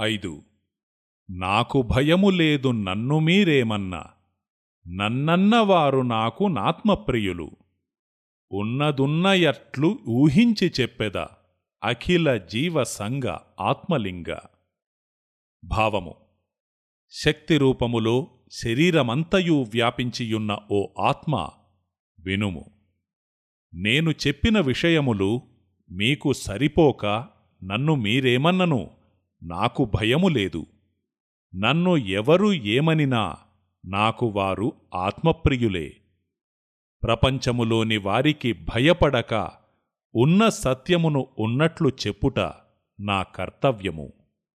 ఐదు. నాకు భయము లేదు నన్ను మీరేమన్నా. నన్నన్నవారు నాకు నాత్మప్రియులు. ఉన్నదున్నయట్లు ఊహించి చెప్పెద. అఖిల జీవసంగ ఆత్మలింగ. భావము. శక్తి రూపములో శరీరమంతయు వ్యాపించియున్న ఓ ఆత్మ వినుము. నేను చెప్పిన విషయములు మీకు సరిపోక నన్ను మీరేమన్నను? నాకు భయము లేదు. నన్ను ఎవరు ఏమనినా నాకు వారు ఆత్మప్రియులే. ప్రపంచములోని వారికి భయపడక ఉన్న సత్యమును ఉన్నట్లు చెప్పుట నా కర్తవ్యము.